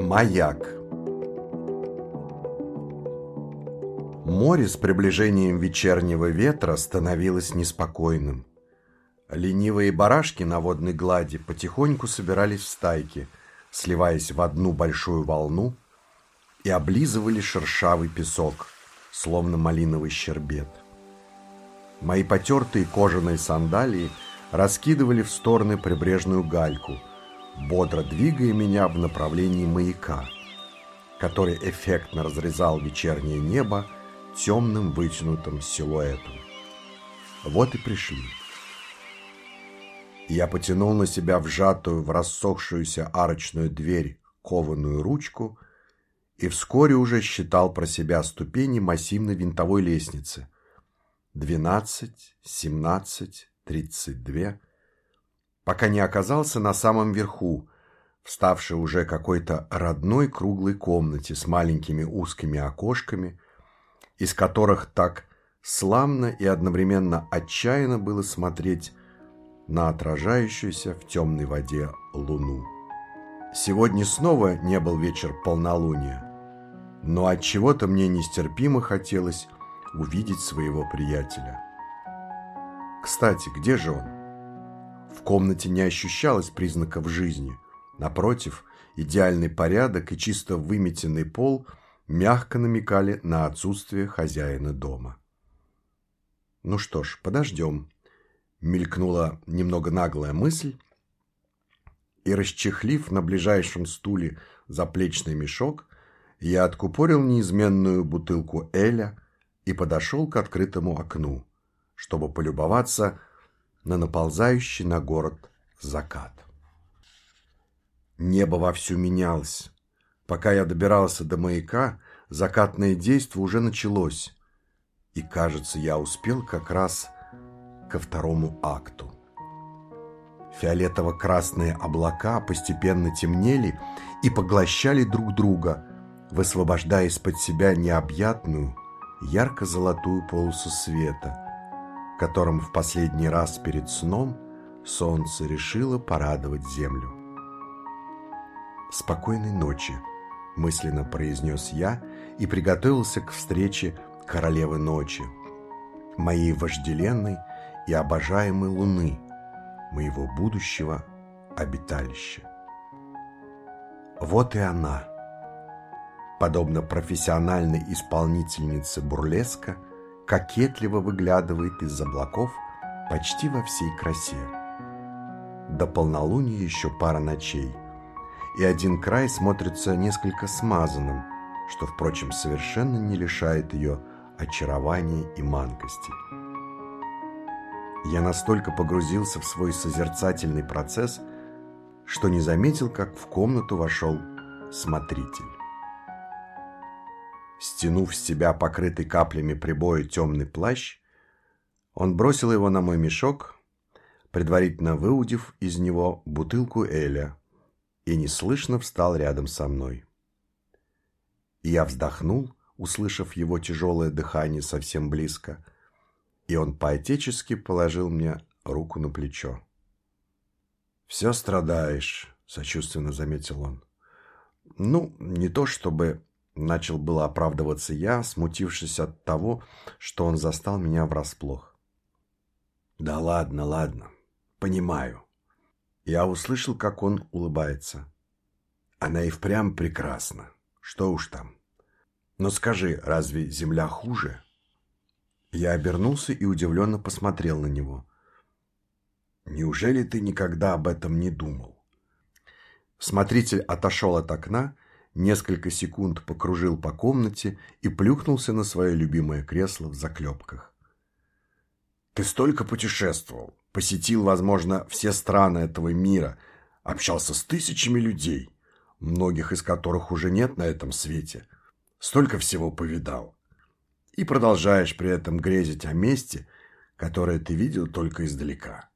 Маяк Море с приближением вечернего ветра становилось неспокойным. Ленивые барашки на водной глади потихоньку собирались в стайки, сливаясь в одну большую волну и облизывали шершавый песок, словно малиновый щербет. Мои потертые кожаные сандалии раскидывали в стороны прибрежную гальку, бодро двигая меня в направлении маяка, который эффектно разрезал вечернее небо темным вытянутым силуэтом. Вот и пришли. Я потянул на себя вжатую в рассохшуюся арочную дверь кованую ручку и вскоре уже считал про себя ступени массивной винтовой лестницы. Двенадцать, семнадцать, тридцать две, пока не оказался на самом верху, вставший уже какой-то родной круглой комнате с маленькими узкими окошками, из которых так славно и одновременно отчаянно было смотреть на отражающуюся в темной воде луну. Сегодня снова не был вечер полнолуния, но от чего то мне нестерпимо хотелось увидеть своего приятеля. Кстати, где же он? В комнате не ощущалось признаков жизни. Напротив, идеальный порядок и чисто выметенный пол – мягко намекали на отсутствие хозяина дома. «Ну что ж, подождем», — мелькнула немного наглая мысль, и, расчехлив на ближайшем стуле заплечный мешок, я откупорил неизменную бутылку Эля и подошел к открытому окну, чтобы полюбоваться на наползающий на город закат. Небо вовсю менялось, Пока я добирался до маяка, закатное действо уже началось. И, кажется, я успел как раз ко второму акту. Фиолетово-красные облака постепенно темнели и поглощали друг друга, высвобождая из-под себя необъятную, ярко-золотую полосу света, которым в последний раз перед сном солнце решило порадовать землю. Спокойной ночи мысленно произнес я и приготовился к встрече королевы ночи, моей вожделенной и обожаемой луны, моего будущего обиталища. Вот и она. Подобно профессиональной исполнительнице бурлеска, кокетливо выглядывает из облаков почти во всей красе. До полнолуния еще пара ночей – и один край смотрится несколько смазанным, что, впрочем, совершенно не лишает ее очарования и манкости. Я настолько погрузился в свой созерцательный процесс, что не заметил, как в комнату вошел смотритель. Стянув с себя покрытый каплями прибоя темный плащ, он бросил его на мой мешок, предварительно выудив из него бутылку Эля, и неслышно встал рядом со мной. И я вздохнул, услышав его тяжелое дыхание совсем близко, и он поотечески положил мне руку на плечо. «Все страдаешь», — сочувственно заметил он. «Ну, не то чтобы...» — начал было оправдываться я, смутившись от того, что он застал меня врасплох. «Да ладно, ладно, понимаю», я услышал, как он улыбается. Она и впрямь прекрасна. Что уж там. Но скажи, разве земля хуже? Я обернулся и удивленно посмотрел на него. Неужели ты никогда об этом не думал? Смотритель отошел от окна, несколько секунд покружил по комнате и плюхнулся на свое любимое кресло в заклепках. Ты столько путешествовал, посетил, возможно, все страны этого мира, общался с тысячами людей, многих из которых уже нет на этом свете. Столько всего повидал. И продолжаешь при этом грезить о месте, которое ты видел только издалека.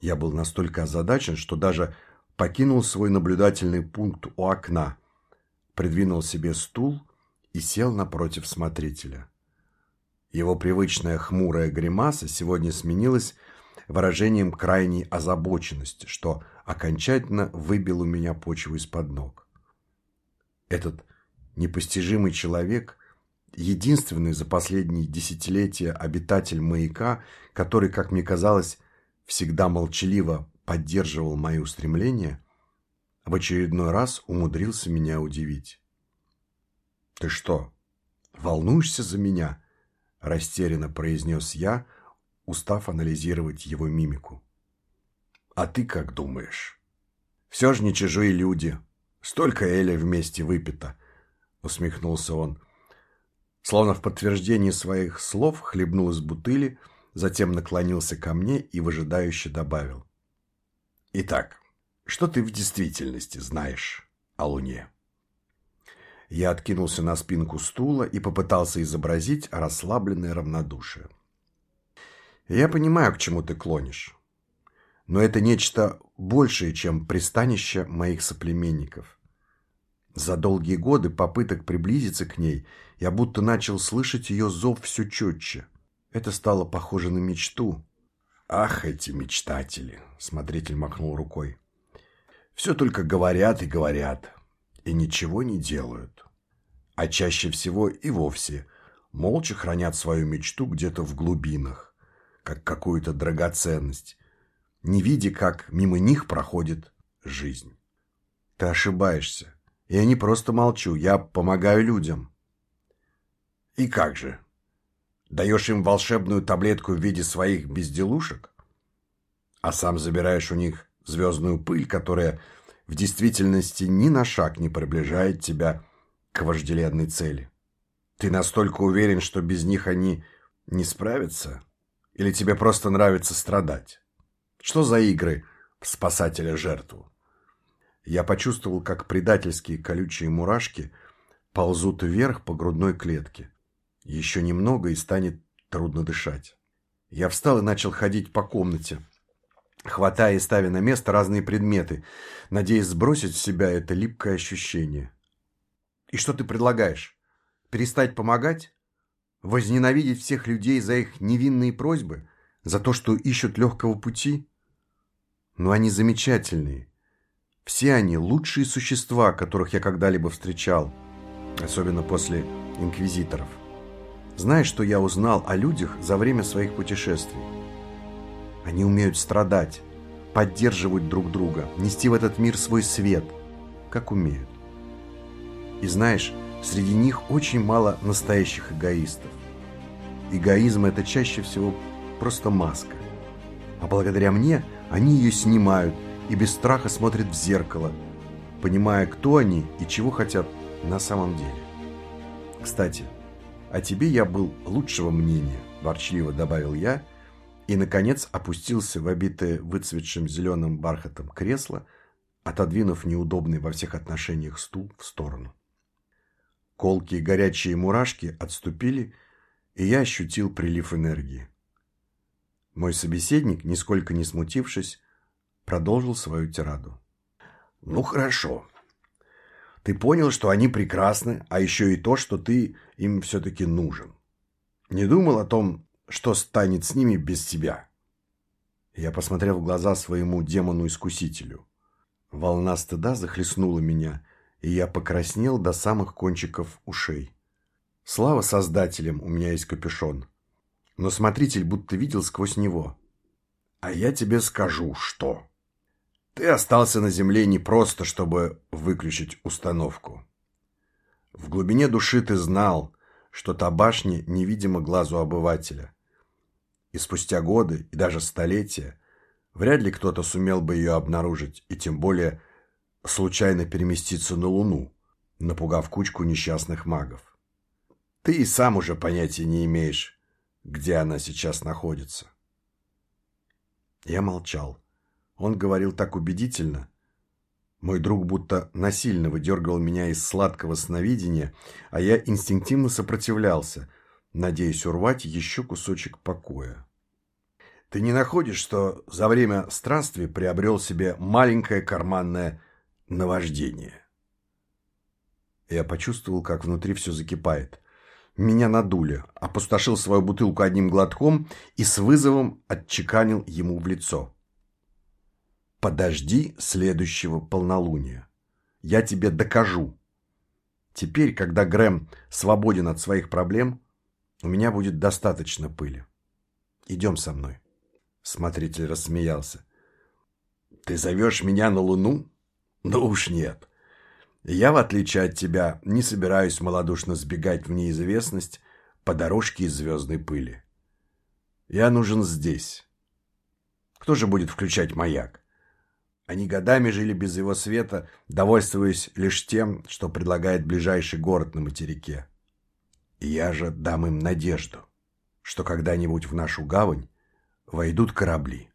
Я был настолько озадачен, что даже покинул свой наблюдательный пункт у окна, придвинул себе стул и сел напротив смотрителя. Его привычная хмурая гримаса сегодня сменилась выражением крайней озабоченности, что окончательно выбил у меня почву из-под ног. Этот непостижимый человек – единственный за последние десятилетия обитатель маяка, который, как мне казалось, всегда молчаливо поддерживал мои устремления, в очередной раз умудрился меня удивить. «Ты что, волнуешься за меня?» – растерянно произнес я, устав анализировать его мимику. «А ты как думаешь?» «Все же не чужие люди. Столько Эля вместе выпито», – усмехнулся он. Словно в подтверждение своих слов хлебнул из бутыли, затем наклонился ко мне и выжидающе добавил. «Итак, что ты в действительности знаешь о Луне?» Я откинулся на спинку стула и попытался изобразить расслабленное равнодушие. «Я понимаю, к чему ты клонишь. Но это нечто большее, чем пристанище моих соплеменников. За долгие годы попыток приблизиться к ней я будто начал слышать ее зов все четче. Это стало похоже на мечту. «Ах, эти мечтатели!» — смотритель махнул рукой. «Все только говорят и говорят, и ничего не делают. А чаще всего и вовсе молча хранят свою мечту где-то в глубинах, как какую-то драгоценность, не видя, как мимо них проходит жизнь. Ты ошибаешься. Я не просто молчу, я помогаю людям. И как же? Даешь им волшебную таблетку в виде своих безделушек? А сам забираешь у них звездную пыль, которая в действительности ни на шаг не приближает тебя к вожделенной цели. Ты настолько уверен, что без них они не справятся? Или тебе просто нравится страдать? Что за игры в спасателя-жертву? Я почувствовал, как предательские колючие мурашки ползут вверх по грудной клетке. Еще немного и станет трудно дышать. Я встал и начал ходить по комнате, хватая и ставя на место разные предметы, надеясь сбросить с себя это липкое ощущение. И что ты предлагаешь? Перестать помогать? Возненавидеть всех людей за их невинные просьбы? За то, что ищут легкого пути? Но они замечательные. Все они лучшие существа, которых я когда-либо встречал, особенно после инквизиторов. Знаешь, что я узнал о людях за время своих путешествий? Они умеют страдать, поддерживать друг друга, нести в этот мир свой свет, как умеют. И знаешь, среди них очень мало настоящих эгоистов. Эгоизм – это чаще всего просто маска. А благодаря мне они ее снимают и без страха смотрят в зеркало, понимая, кто они и чего хотят на самом деле. Кстати, «О тебе я был лучшего мнения», – ворчливо добавил я, и, наконец, опустился в обитое выцветшим зеленым бархатом кресло, отодвинув неудобный во всех отношениях стул в сторону. Колкие горячие мурашки отступили, и я ощутил прилив энергии. Мой собеседник, нисколько не смутившись, продолжил свою тираду. «Ну хорошо, ты понял, что они прекрасны, а еще и то, что ты им все-таки нужен. Не думал о том, что станет с ними без тебя. Я посмотрел в глаза своему демону-искусителю. Волна стыда захлестнула меня, и я покраснел до самых кончиков ушей. Слава создателям, у меня есть капюшон. Но смотритель будто видел сквозь него. А я тебе скажу, что... Ты остался на земле не просто, чтобы выключить установку. В глубине души ты знал, что та башня невидима глазу обывателя. И спустя годы, и даже столетия, вряд ли кто-то сумел бы ее обнаружить, и тем более случайно переместиться на Луну, напугав кучку несчастных магов. Ты и сам уже понятия не имеешь, где она сейчас находится. Я молчал. Он говорил так убедительно. Мой друг будто насильно выдергивал меня из сладкого сновидения, а я инстинктивно сопротивлялся, надеясь урвать еще кусочек покоя. Ты не находишь, что за время странствий приобрел себе маленькое карманное наваждение? Я почувствовал, как внутри все закипает. меня надули, опустошил свою бутылку одним глотком и с вызовом отчеканил ему в лицо. «Подожди следующего полнолуния. Я тебе докажу. Теперь, когда Грэм свободен от своих проблем, у меня будет достаточно пыли. Идем со мной». Смотритель рассмеялся. «Ты зовешь меня на Луну? Ну уж нет. Я, в отличие от тебя, не собираюсь малодушно сбегать в неизвестность по дорожке из звездной пыли. Я нужен здесь. Кто же будет включать маяк? Они годами жили без его света, довольствуясь лишь тем, что предлагает ближайший город на материке. И я же дам им надежду, что когда-нибудь в нашу гавань войдут корабли.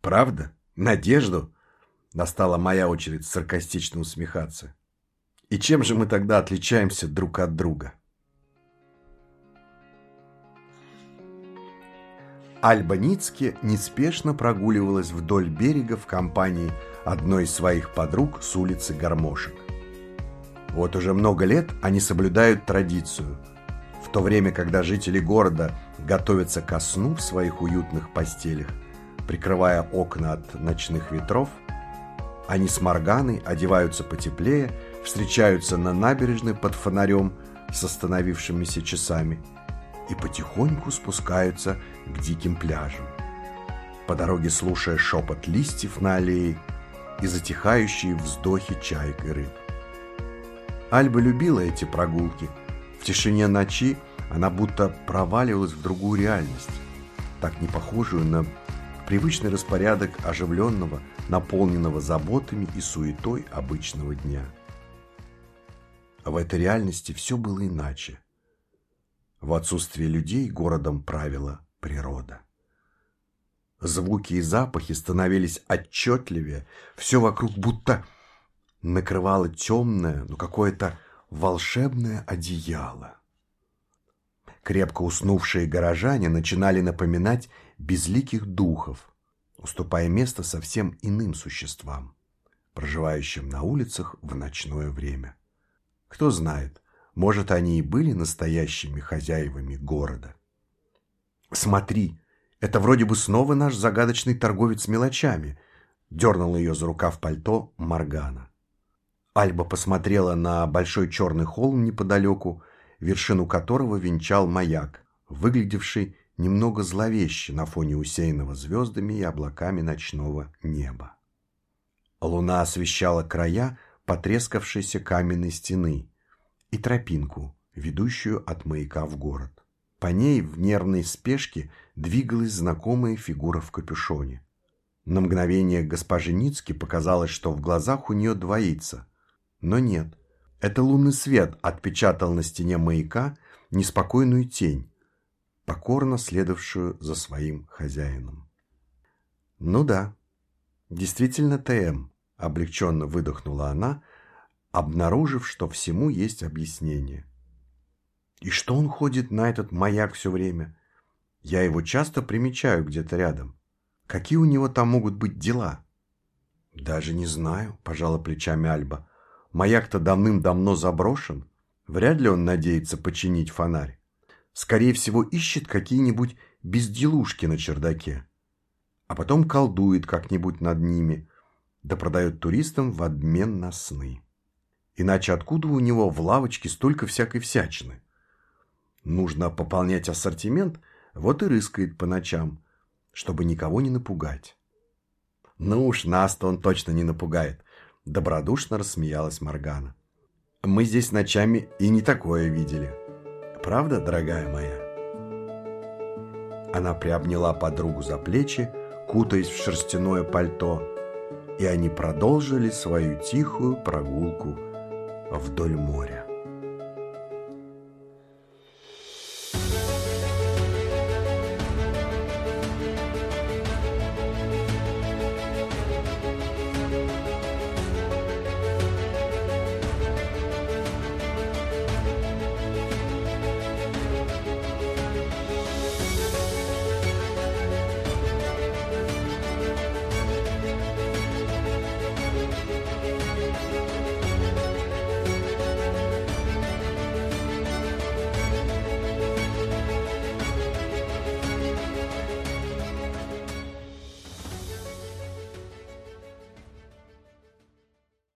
Правда? Надежду? Настала моя очередь саркастично усмехаться. И чем же мы тогда отличаемся друг от друга? Альба Ницке неспешно прогуливалась вдоль берега в компании одной из своих подруг с улицы Гармошек. Вот уже много лет они соблюдают традицию. В то время, когда жители города готовятся ко сну в своих уютных постелях, прикрывая окна от ночных ветров – они с Морганой одеваются потеплее, встречаются на набережной под фонарем с остановившимися часами и потихоньку спускаются к диким пляжам. По дороге слушая шепот листьев на аллее и затихающие вздохи чаек и рыб. Альба любила эти прогулки. В тишине ночи она будто проваливалась в другую реальность, так не похожую на привычный распорядок оживленного, наполненного заботами и суетой обычного дня. А в этой реальности все было иначе. В отсутствие людей городом правила природа. Звуки и запахи становились отчетливее, все вокруг будто накрывало темное, но какое-то волшебное одеяло. Крепко уснувшие горожане начинали напоминать безликих духов, уступая место совсем иным существам, проживающим на улицах в ночное время. Кто знает, может, они и были настоящими хозяевами города. «Смотри, это вроде бы снова наш загадочный торговец мелочами», дернул ее за рукав пальто Маргана. Альба посмотрела на большой черный холм неподалеку, вершину которого венчал маяк, выглядевший немного зловеще на фоне усеянного звездами и облаками ночного неба. Луна освещала края потрескавшейся каменной стены и тропинку, ведущую от маяка в город. По ней в нервной спешке двигалась знакомая фигура в капюшоне. На мгновение госпоже Ницки показалось, что в глазах у нее двоится. Но нет. Это лунный свет отпечатал на стене маяка неспокойную тень, покорно следовавшую за своим хозяином. «Ну да, действительно ТМ», — облегченно выдохнула она, обнаружив, что всему есть объяснение. «И что он ходит на этот маяк все время? Я его часто примечаю где-то рядом. Какие у него там могут быть дела?» «Даже не знаю», — пожала плечами Альба. «Маяк-то давным-давно заброшен. Вряд ли он надеется починить фонарь. Скорее всего, ищет какие-нибудь безделушки на чердаке. А потом колдует как-нибудь над ними, да продает туристам в обмен на сны. Иначе откуда у него в лавочке столько всякой всячины? Нужно пополнять ассортимент, вот и рыскает по ночам, чтобы никого не напугать. Ну уж нас-то он точно не напугает, добродушно рассмеялась Моргана. Мы здесь ночами и не такое видели. Правда, дорогая моя?» Она приобняла подругу за плечи, кутаясь в шерстяное пальто, и они продолжили свою тихую прогулку вдоль моря.